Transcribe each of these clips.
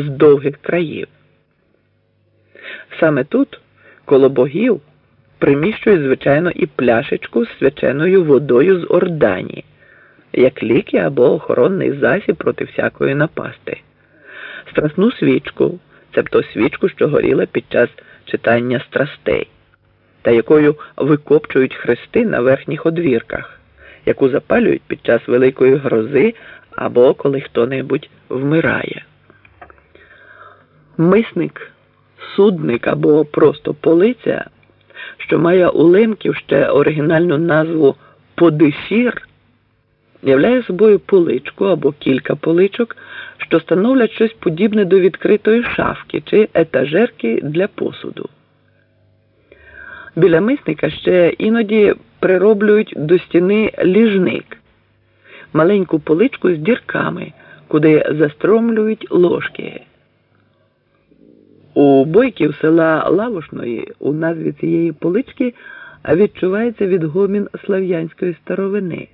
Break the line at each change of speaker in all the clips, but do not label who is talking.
з довгих країв. Саме тут, коло богів, приміщують, звичайно, і пляшечку з свяченою водою з ордані, як ліки або охоронний засіб проти всякої напасти, страсну свічку, цебто свічку, що горіла під час читання страстей, та якою викопчують хрести на верхніх одвірках, яку запалюють під час великої грози або коли хто-небудь вмирає. Мисник, судник або просто полиця, що має у лемків ще оригінальну назву подишір, являє собою поличку або кілька поличок, що становлять щось подібне до відкритої шафки чи етажерки для посуду. Біля мисника ще іноді прироблюють до стіни ліжник, маленьку поличку з дірками, куди застромлюють ложки. У бойків села Лавошної у назві цієї полички відчувається відгомін слав'янської старовини.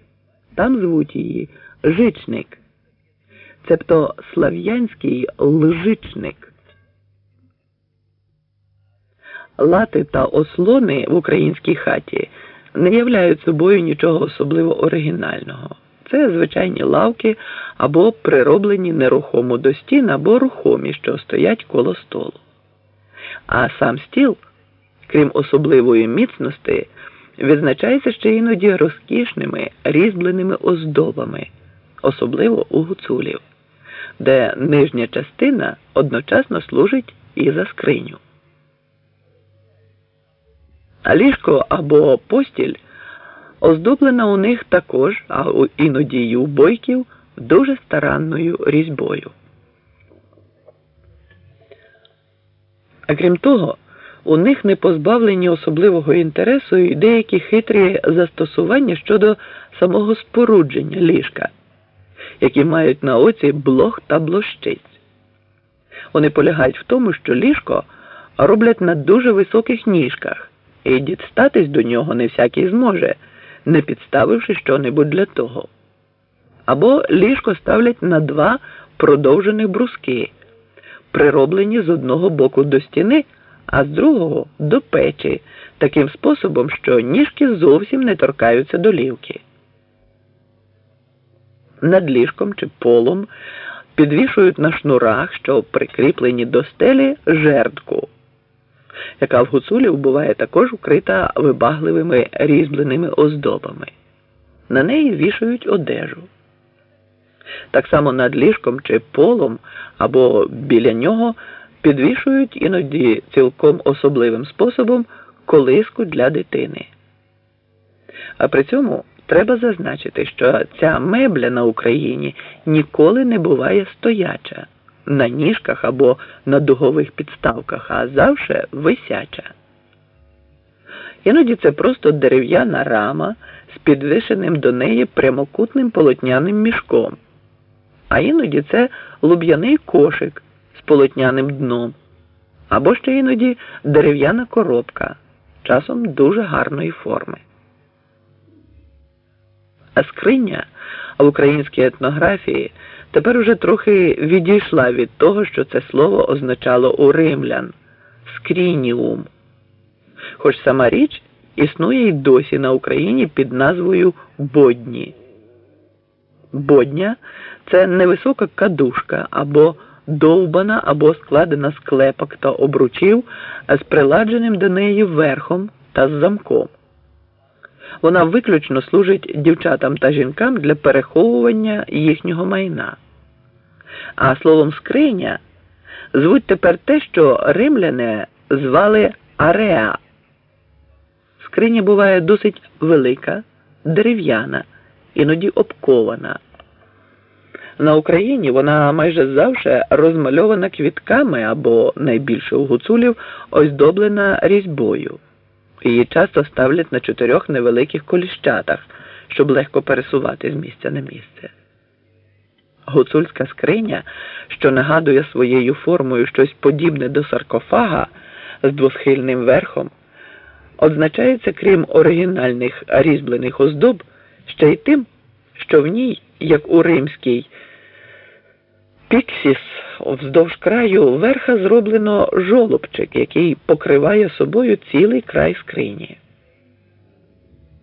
Там звуть її жичник, цебто слав'янський лжичник. Лати та ослони в українській хаті не являють собою нічого особливо оригінального. Це звичайні лавки або прироблені нерухомо до стін, або рухомі, що стоять коло столу. А сам стіл, крім особливої міцності, відзначається ще іноді розкішними різьбленими оздобами, особливо у гуцулів, де нижня частина одночасно служить і за скриню. А ліжко або постіль оздоблена у них також, а іноді й у бойків, дуже старанною різьбою. А крім того, у них не позбавлені особливого інтересу і деякі хитрі застосування щодо самого спорудження ліжка, які мають на оці блох та блощиць. Вони полягають в тому, що ліжко роблять на дуже високих ніжках, і дістатись до нього не всякий зможе, не підставивши що-небудь для того. Або ліжко ставлять на два продовжених бруски прироблені з одного боку до стіни, а з другого до печі, таким способом, що ніжки зовсім не торкаються долівки. Над ліжком чи полом підвішують на шнурах, що прикріплені до стелі жердку, яка в гуцулів буває також укрита вибагливими різьбленими оздобами. На неї вішають одежу. Так само над ліжком чи полом або біля нього підвішують іноді цілком особливим способом колиску для дитини. А при цьому треба зазначити, що ця мебля на Україні ніколи не буває стояча на ніжках або на дугових підставках, а завше висяча. Іноді це просто дерев'яна рама з підвишеним до неї прямокутним полотняним мішком а іноді це луб'яний кошик з полотняним дном, або ще іноді дерев'яна коробка, часом дуже гарної форми. А скриня в українській етнографії тепер уже трохи відійшла від того, що це слово означало у римлян скрініум. Хоч сама річ існує й досі на Україні під назвою Бодні. Бодня це невисока кадушка або довбана, або складена з клепок та обручів з приладженим до неї верхом та з замком. Вона виключно служить дівчатам та жінкам для переховування їхнього майна. А словом скриня звуть тепер те, що римляни звали ареа. Скриня буває досить велика, дерев'яна іноді обкована. На Україні вона майже завжди розмальована квітками або найбільше у гуцулів оздоблена різьбою. Її часто ставлять на чотирьох невеликих коліщатах, щоб легко пересувати з місця на місце. Гуцульська скриня, що нагадує своєю формою щось подібне до саркофага з двосхильним верхом, означається, крім оригінальних різьблених оздоб ще й тим, що в ній, як у римській піксіс, вздовж краю верха зроблено жолобчик, який покриває собою цілий край скрині.